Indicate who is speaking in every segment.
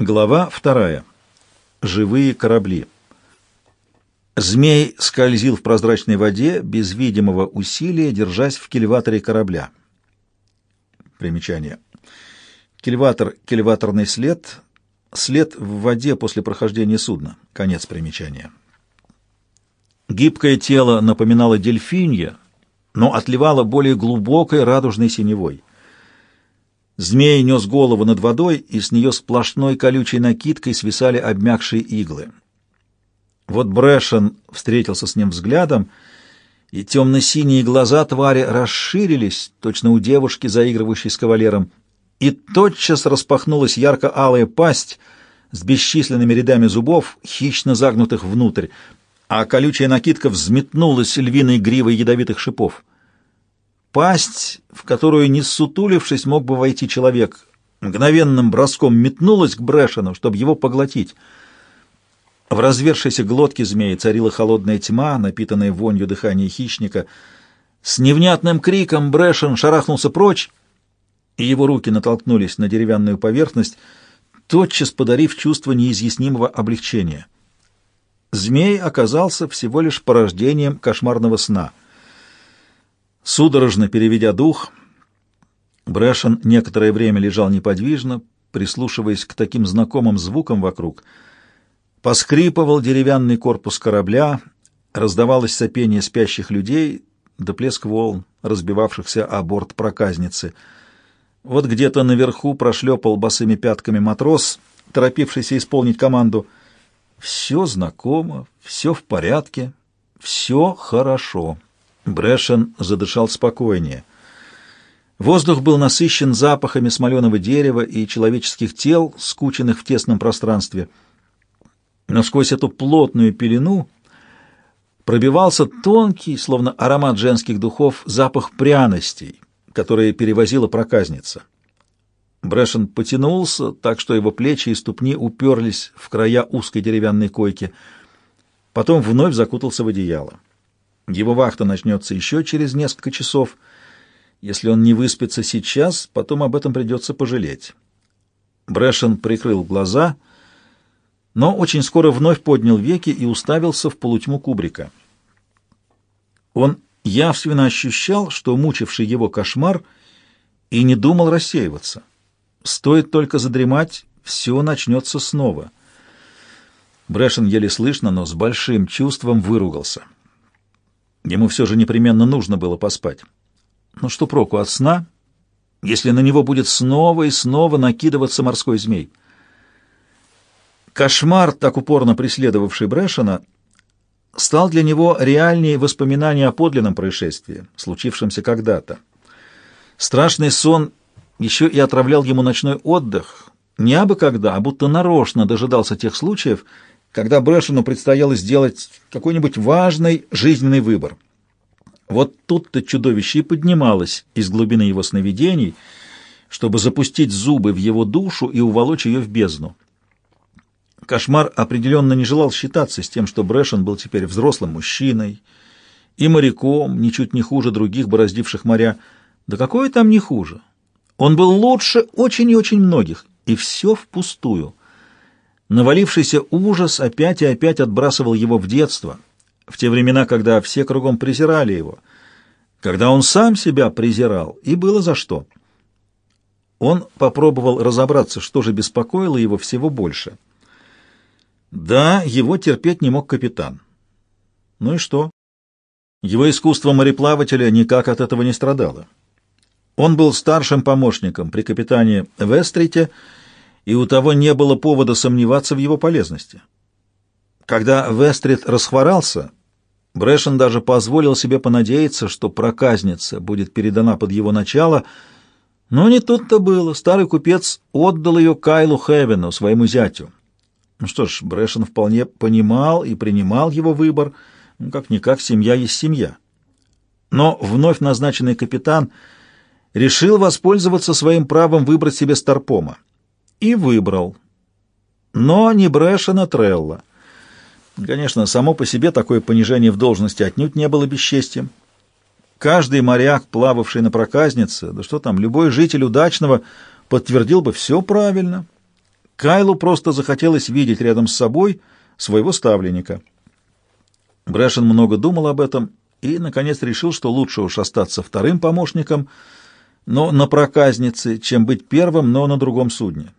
Speaker 1: Глава вторая. Живые корабли. Змей скользил в прозрачной воде без видимого усилия, держась в кильваторе корабля. Примечание. Кильватор — кильваторный след, след в воде после прохождения судна. Конец примечания. Гибкое тело напоминало дельфинья, но отливало более глубокой радужной синевой. Змей нес голову над водой, и с нее сплошной колючей накидкой свисали обмякшие иглы. Вот Брэшен встретился с ним взглядом, и темно-синие глаза твари расширились, точно у девушки, заигрывающей с кавалером, и тотчас распахнулась ярко-алая пасть с бесчисленными рядами зубов, хищно загнутых внутрь, а колючая накидка взметнулась львиной гривой ядовитых шипов. Пасть, в которую, не сутулившись, мог бы войти человек, мгновенным броском метнулась к Брэшену, чтобы его поглотить. В развершейся глотке змеи царила холодная тьма, напитанная вонью дыхания хищника. С невнятным криком Брэшен шарахнулся прочь, и его руки натолкнулись на деревянную поверхность, тотчас подарив чувство неизъяснимого облегчения. Змей оказался всего лишь порождением кошмарного сна — Судорожно переведя дух, Брэшен некоторое время лежал неподвижно, прислушиваясь к таким знакомым звукам вокруг. Поскрипывал деревянный корпус корабля, раздавалось сопение спящих людей да плеск волн, разбивавшихся о борт проказницы. Вот где-то наверху прошлепал босыми пятками матрос, торопившийся исполнить команду. Все знакомо, все в порядке, все хорошо. Брэшен задышал спокойнее. Воздух был насыщен запахами смоленого дерева и человеческих тел, скученных в тесном пространстве. Но сквозь эту плотную пелену пробивался тонкий, словно аромат женских духов, запах пряностей, которые перевозила проказница. Брэшен потянулся, так что его плечи и ступни уперлись в края узкой деревянной койки, потом вновь закутался в одеяло. Его вахта начнется еще через несколько часов. Если он не выспится сейчас, потом об этом придется пожалеть. Брэшен прикрыл глаза, но очень скоро вновь поднял веки и уставился в полутьму кубрика. Он явственно ощущал, что мучивший его кошмар и не думал рассеиваться. Стоит только задремать, все начнется снова. Брэшен еле слышно, но с большим чувством выругался — Ему все же непременно нужно было поспать. Но что проку от сна, если на него будет снова и снова накидываться морской змей? Кошмар, так упорно преследовавший Брэшена, стал для него реальнее воспоминания о подлинном происшествии, случившемся когда-то. Страшный сон еще и отравлял ему ночной отдых, не абы когда, а будто нарочно дожидался тех случаев, когда Брэшену предстояло сделать какой-нибудь важный жизненный выбор. Вот тут-то чудовище и поднималось из глубины его сновидений, чтобы запустить зубы в его душу и уволочь ее в бездну. Кошмар определенно не желал считаться с тем, что Брэшен был теперь взрослым мужчиной и моряком, ничуть не хуже других, бороздивших моря. Да какое там не хуже? Он был лучше очень и очень многих, и все впустую. Навалившийся ужас опять и опять отбрасывал его в детство, в те времена, когда все кругом презирали его, когда он сам себя презирал, и было за что. Он попробовал разобраться, что же беспокоило его всего больше. Да, его терпеть не мог капитан. Ну и что? Его искусство мореплавателя никак от этого не страдало. Он был старшим помощником при капитане Вестрите, и у того не было повода сомневаться в его полезности. Когда Вестрит расхворался, Брэшен даже позволил себе понадеяться, что проказница будет передана под его начало, но не тут-то было. Старый купец отдал ее Кайлу Хевену, своему зятю. Ну что ж, Брэшен вполне понимал и принимал его выбор, ну, как-никак семья есть семья. Но вновь назначенный капитан решил воспользоваться своим правом выбрать себе Старпома и выбрал. Но не Брэшена Трелла. Конечно, само по себе такое понижение в должности отнюдь не было бесчестием. Каждый моряк, плававший на проказнице, да что там, любой житель удачного подтвердил бы все правильно. Кайлу просто захотелось видеть рядом с собой своего ставленника. Брэшен много думал об этом и, наконец, решил, что лучше уж остаться вторым помощником, но на проказнице, чем быть первым, но на другом судне.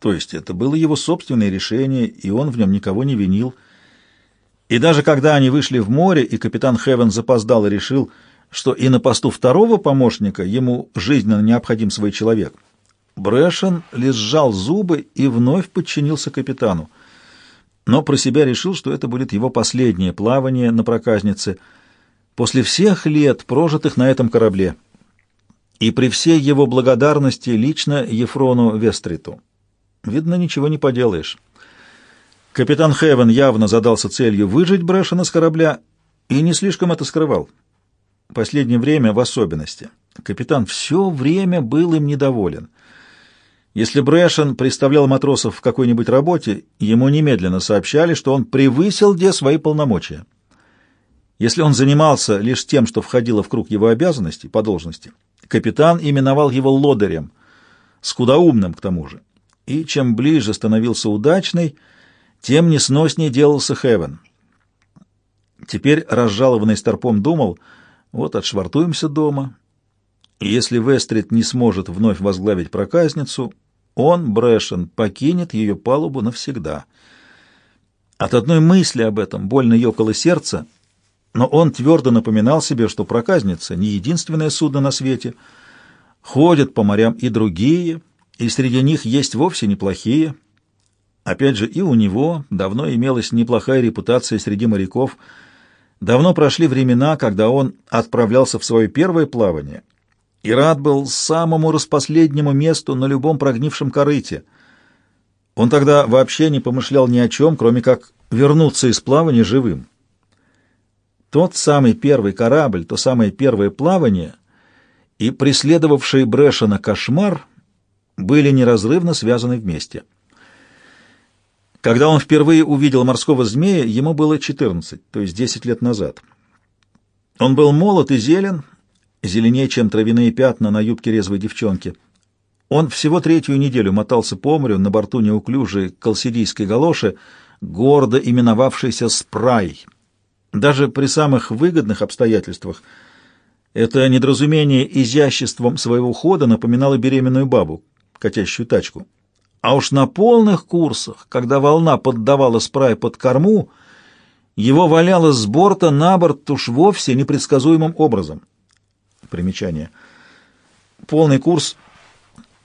Speaker 1: То есть это было его собственное решение, и он в нем никого не винил. И даже когда они вышли в море, и капитан Хевен запоздал и решил, что и на посту второго помощника ему жизненно необходим свой человек, Брэшен лишь сжал зубы и вновь подчинился капитану. Но про себя решил, что это будет его последнее плавание на проказнице после всех лет, прожитых на этом корабле, и при всей его благодарности лично Ефрону Вестриту. Видно, ничего не поделаешь. Капитан Хевен явно задался целью выжить Брэшена с корабля и не слишком это скрывал. Последнее время в особенности. Капитан все время был им недоволен. Если Брэшен представлял матросов в какой-нибудь работе, ему немедленно сообщали, что он превысил где свои полномочия. Если он занимался лишь тем, что входило в круг его обязанностей по должности, капитан именовал его лодырем, скудоумным к тому же и чем ближе становился удачный, тем несноснее делался Хевен. Теперь разжалованный Старпом думал, вот отшвартуемся дома, и если Вестрит не сможет вновь возглавить проказницу, он, Брэшен, покинет ее палубу навсегда. От одной мысли об этом больно ёкало сердце, но он твердо напоминал себе, что проказница не единственное судно на свете, ходят по морям и другие — и среди них есть вовсе неплохие. Опять же, и у него давно имелась неплохая репутация среди моряков. Давно прошли времена, когда он отправлялся в свое первое плавание и рад был самому распоследнему месту на любом прогнившем корыте. Он тогда вообще не помышлял ни о чем, кроме как вернуться из плавания живым. Тот самый первый корабль, то самое первое плавание и преследовавший Брэшена кошмар — были неразрывно связаны вместе. Когда он впервые увидел морского змея, ему было 14, то есть 10 лет назад. Он был молод и зелен, зеленее, чем травяные пятна на юбке резвой девчонки. Он всего третью неделю мотался по морю на борту неуклюжей колсидийской галоши, гордо именовавшейся «Спрай». Даже при самых выгодных обстоятельствах это недоразумение изяществом своего хода напоминало беременную бабу, катящую тачку. А уж на полных курсах, когда волна поддавала спрай под корму, его валяло с борта на борт уж вовсе непредсказуемым образом. Примечание. Полный курс —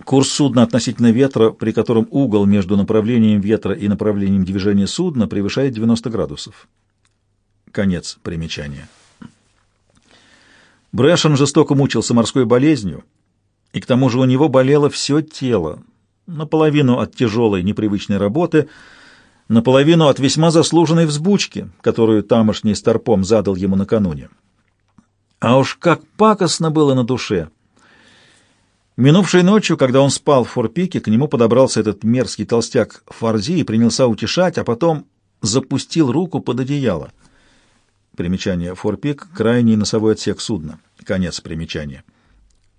Speaker 1: курс судна относительно ветра, при котором угол между направлением ветра и направлением движения судна превышает 90 градусов. Конец примечания. Брэшен жестоко мучился морской болезнью, и к тому же у него болело все тело, наполовину от тяжелой непривычной работы, наполовину от весьма заслуженной взбучки, которую тамошний старпом задал ему накануне. А уж как пакостно было на душе! Минувшей ночью, когда он спал в форпике, к нему подобрался этот мерзкий толстяк Фарзи и принялся утешать, а потом запустил руку под одеяло. Примечание «Форпик» — крайний носовой отсек судна. Конец примечания.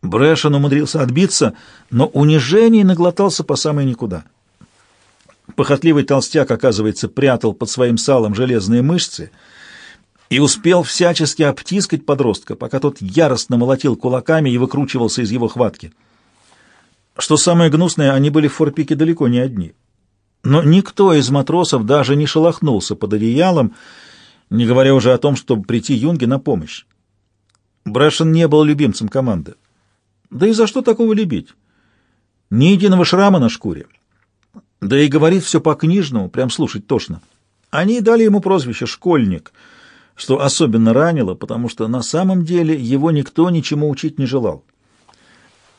Speaker 1: Брэшен умудрился отбиться, но унижений наглотался по самой никуда. Похотливый толстяк, оказывается, прятал под своим салом железные мышцы и успел всячески обтискать подростка, пока тот яростно молотил кулаками и выкручивался из его хватки. Что самое гнусное, они были в форпике далеко не одни. Но никто из матросов даже не шелохнулся под одеялом, не говоря уже о том, чтобы прийти Юнге на помощь. Брэшен не был любимцем команды. Да и за что такого любить? Ни единого шрама на шкуре. Да и говорит все по-книжному, прям слушать тошно. Они дали ему прозвище «школьник», что особенно ранило, потому что на самом деле его никто ничему учить не желал.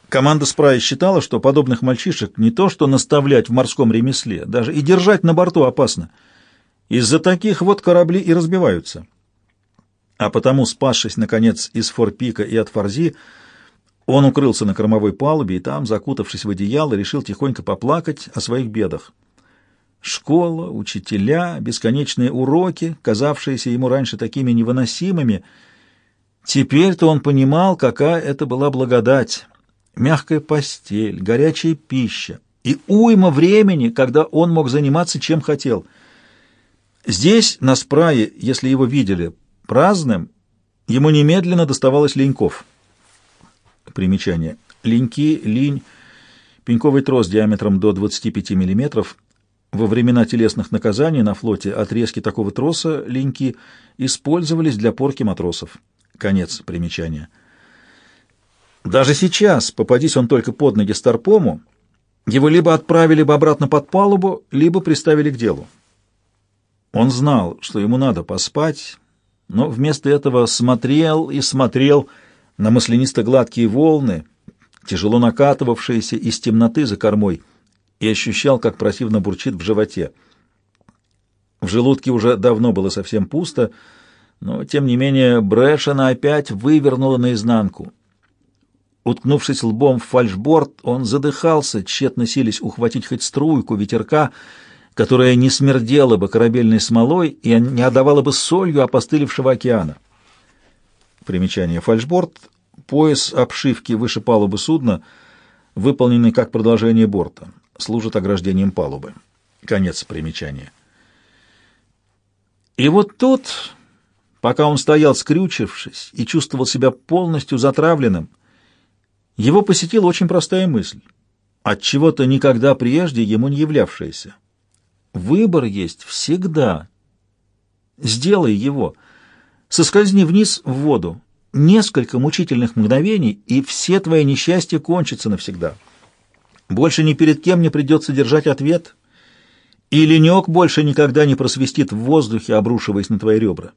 Speaker 1: Команда Спрая считала, что подобных мальчишек не то что наставлять в морском ремесле, даже и держать на борту опасно. Из-за таких вот корабли и разбиваются. А потому, спасшись, наконец, из Форпика и от Форзи, он укрылся на кормовой палубе и там, закутавшись в одеяло, решил тихонько поплакать о своих бедах. Школа, учителя, бесконечные уроки, казавшиеся ему раньше такими невыносимыми, теперь-то он понимал, какая это была благодать. Мягкая постель, горячая пища, и уйма времени, когда он мог заниматься чем хотел. Здесь, на спрае, если его видели праздным, ему немедленно доставалось леньков. Примечание. Леньки, линь, пеньковый трос диаметром до 25 мм. Во времена телесных наказаний на флоте отрезки такого троса, леньки, использовались для порки матросов. Конец примечания. Даже сейчас, попадись он только под ноги Старпому, его либо отправили бы обратно под палубу, либо приставили к делу. Он знал, что ему надо поспать, но вместо этого смотрел и смотрел на маслянисто-гладкие волны, тяжело накатывавшиеся из темноты за кормой, и ощущал, как противно бурчит в животе. В желудке уже давно было совсем пусто, но, тем не менее, Брэшена опять вывернула наизнанку. Уткнувшись лбом в фальшборд, он задыхался, тщетно сились ухватить хоть струйку ветерка, которая не смердела бы корабельной смолой и не отдавала бы солью опостылевшего океана. Примечание. Фальшборд — пояс обшивки выше палубы судна, выполненный как продолжение борта, служит ограждением палубы. Конец примечания. И вот тут, пока он стоял скрючившись и чувствовал себя полностью затравленным, его посетила очень простая мысль, от чего-то никогда прежде ему не являвшаяся. Выбор есть всегда. Сделай его. Соскользни вниз в воду. Несколько мучительных мгновений, и все твои несчастья кончатся навсегда. Больше ни перед кем не придется держать ответ, и ленек больше никогда не просвистит в воздухе, обрушиваясь на твои ребра.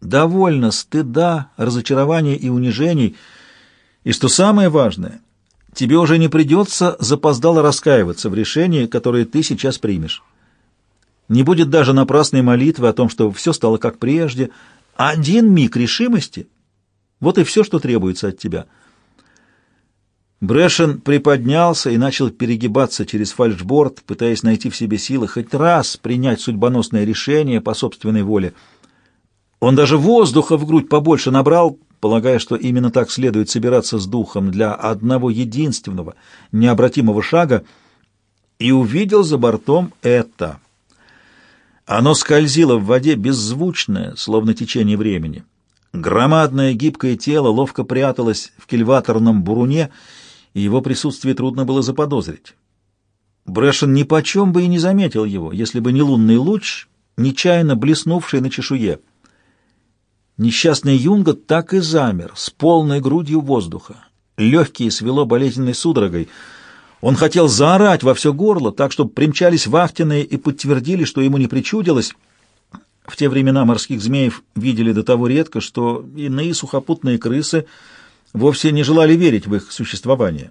Speaker 1: Довольно стыда, разочарования и унижений — и что самое важное, тебе уже не придется запоздало раскаиваться в решении, которое ты сейчас примешь. Не будет даже напрасной молитвы о том, что все стало как прежде. Один миг решимости — вот и все, что требуется от тебя. Брэшен приподнялся и начал перегибаться через фальшборд, пытаясь найти в себе силы хоть раз принять судьбоносное решение по собственной воле. Он даже воздуха в грудь побольше набрал, полагая, что именно так следует собираться с духом для одного единственного, необратимого шага, и увидел за бортом это. Оно скользило в воде беззвучное, словно течение времени. Громадное гибкое тело ловко пряталось в кильваторном буруне, и его присутствие трудно было заподозрить. Брэшен нипочем бы и не заметил его, если бы не лунный луч, нечаянно блеснувший на чешуе. Несчастный Юнга так и замер, с полной грудью воздуха. Легкие свело болезненной судорогой. Он хотел заорать во все горло, так, чтобы примчались вахтенные и подтвердили, что ему не причудилось. В те времена морских змеев видели до того редко, что иные сухопутные крысы вовсе не желали верить в их существование.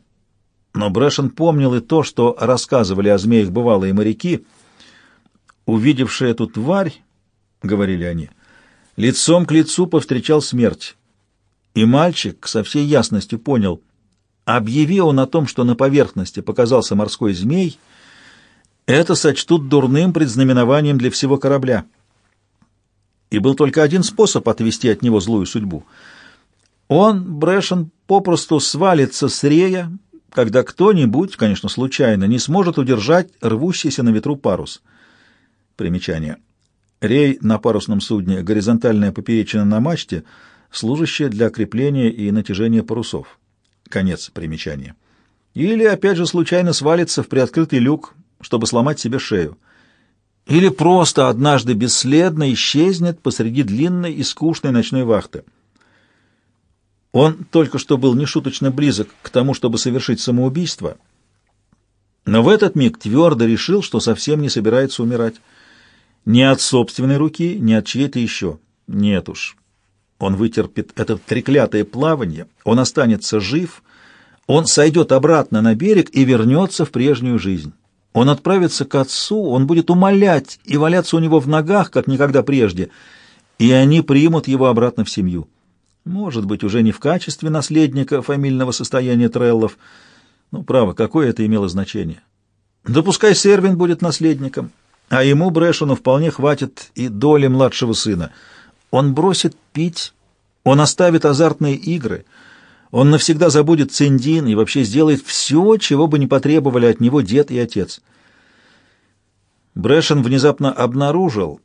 Speaker 1: Но Брэшен помнил и то, что рассказывали о змеях бывалые моряки. «Увидевшие эту тварь, — говорили они, — лицом к лицу повстречал смерть. И мальчик со всей ясностью понял, объяви он о том, что на поверхности показался морской змей, это сочтут дурным предзнаменованием для всего корабля. И был только один способ отвести от него злую судьбу. Он, Брэшен, попросту свалится с рея, когда кто-нибудь, конечно, случайно, не сможет удержать рвущийся на ветру парус. Примечание. Рей на парусном судне, горизонтальная поперечина на мачте, служащая для крепления и натяжения парусов. Конец примечания. Или, опять же, случайно свалится в приоткрытый люк, чтобы сломать себе шею. Или просто однажды бесследно исчезнет посреди длинной и скучной ночной вахты. Он только что был нешуточно близок к тому, чтобы совершить самоубийство, но в этот миг твердо решил, что совсем не собирается умирать. Ни от собственной руки, ни от чьей-то еще. Нет уж. Он вытерпит это треклятое плавание, он останется жив, он сойдет обратно на берег и вернется в прежнюю жизнь. Он отправится к отцу, он будет умолять и валяться у него в ногах, как никогда прежде, и они примут его обратно в семью. Может быть, уже не в качестве наследника фамильного состояния Треллов. Ну, право, какое это имело значение? Да пускай Сервин будет наследником, а ему, Брэшену, вполне хватит и доли младшего сына. Он бросит пить, он оставит азартные игры, Он навсегда забудет Циндин и вообще сделает все, чего бы не потребовали от него дед и отец. Брэшен внезапно обнаружил,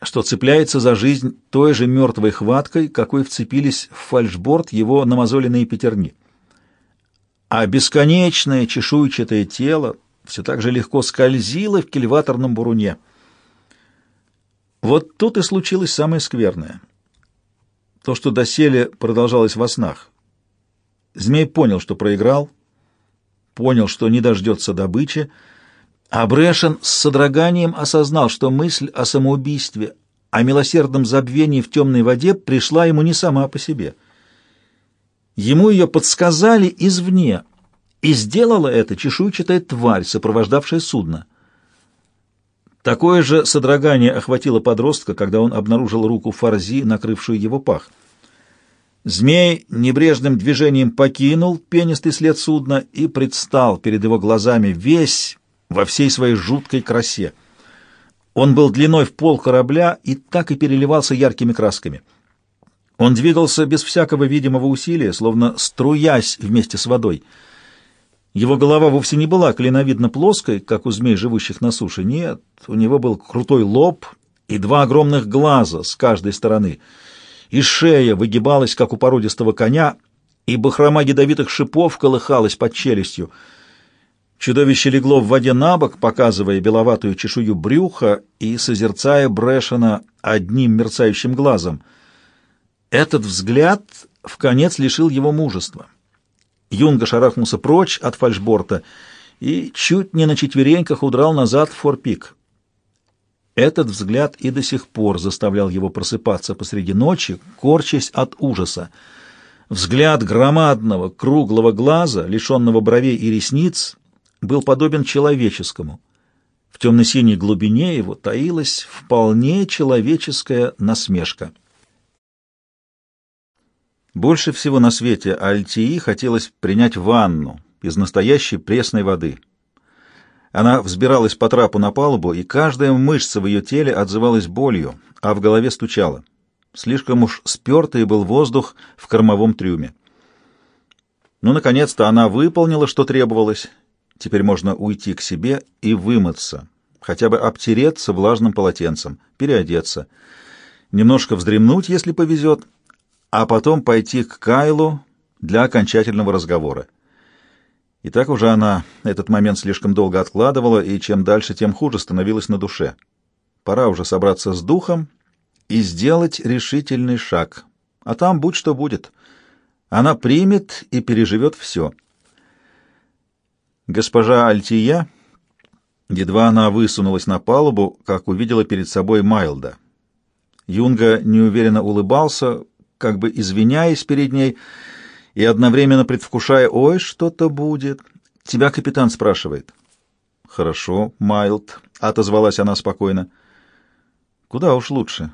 Speaker 1: что цепляется за жизнь той же мертвой хваткой, какой вцепились в фальшборд его намазоленные пятерни. А бесконечное чешуйчатое тело все так же легко скользило в кильваторном буруне. Вот тут и случилось самое скверное. То, что доселе продолжалось во снах. Змей понял, что проиграл, понял, что не дождется добычи, а Брэшен с содроганием осознал, что мысль о самоубийстве, о милосердном забвении в темной воде пришла ему не сама по себе. Ему ее подсказали извне, и сделала это чешуйчатая тварь, сопровождавшая судно. Такое же содрогание охватило подростка, когда он обнаружил руку Фарзи, накрывшую его пах. Змей небрежным движением покинул пенистый след судна и предстал перед его глазами весь во всей своей жуткой красе. Он был длиной в пол корабля и так и переливался яркими красками. Он двигался без всякого видимого усилия, словно струясь вместе с водой — его голова вовсе не была клиновидно плоской, как у змей, живущих на суше. Нет, у него был крутой лоб и два огромных глаза с каждой стороны. И шея выгибалась, как у породистого коня, и бахрома ядовитых шипов колыхалась под челюстью. Чудовище легло в воде на бок, показывая беловатую чешую брюха и созерцая Брэшена одним мерцающим глазом. Этот взгляд в конец лишил его мужества. Юнга шарахнулся прочь от фальшборта и чуть не на четвереньках удрал назад в форпик. Этот взгляд и до сих пор заставлял его просыпаться посреди ночи, корчась от ужаса. Взгляд громадного, круглого глаза, лишенного бровей и ресниц, был подобен человеческому. В темно-синей глубине его таилась вполне человеческая насмешка. Больше всего на свете Альтии хотелось принять ванну из настоящей пресной воды. Она взбиралась по трапу на палубу, и каждая мышца в ее теле отзывалась болью, а в голове стучала. Слишком уж спертый был воздух в кормовом трюме. Ну, наконец-то она выполнила, что требовалось. Теперь можно уйти к себе и вымыться, хотя бы обтереться влажным полотенцем, переодеться, немножко вздремнуть, если повезет, а потом пойти к Кайлу для окончательного разговора. И так уже она этот момент слишком долго откладывала, и чем дальше, тем хуже становилось на душе. Пора уже собраться с духом и сделать решительный шаг. А там будь что будет. Она примет и переживет все. Госпожа Альтия, едва она высунулась на палубу, как увидела перед собой Майлда. Юнга неуверенно улыбался, как бы извиняясь перед ней и одновременно предвкушая «Ой, что-то будет». «Тебя капитан спрашивает». «Хорошо, Майлд», — отозвалась она спокойно. «Куда уж лучше.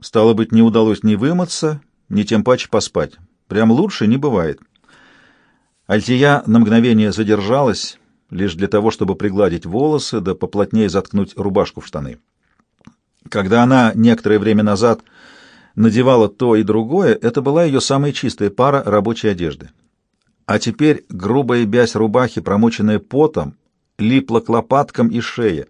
Speaker 1: Стало быть, не удалось ни вымыться, ни тем паче поспать. Прям лучше не бывает». Альтия на мгновение задержалась, лишь для того, чтобы пригладить волосы да поплотнее заткнуть рубашку в штаны. Когда она некоторое время назад надевала то и другое, это была ее самая чистая пара рабочей одежды. А теперь грубая бязь рубахи, промоченная потом, липла к лопаткам и шее,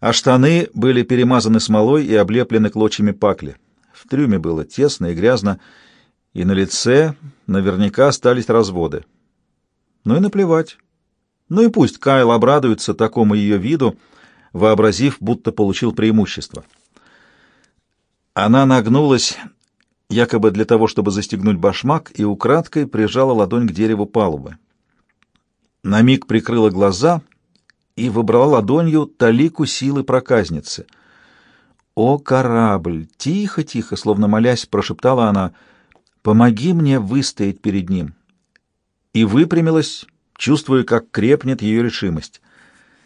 Speaker 1: а штаны были перемазаны смолой и облеплены клочьями пакли. В трюме было тесно и грязно, и на лице наверняка остались разводы. Ну и наплевать. Ну и пусть Кайл обрадуется такому ее виду, вообразив, будто получил преимущество. Она нагнулась, якобы для того, чтобы застегнуть башмак, и украдкой прижала ладонь к дереву палубы. На миг прикрыла глаза и выбрала ладонью талику силы проказницы. «О, корабль! Тихо-тихо, словно молясь, прошептала она, «Помоги мне выстоять перед ним!» И выпрямилась, чувствуя, как крепнет ее решимость.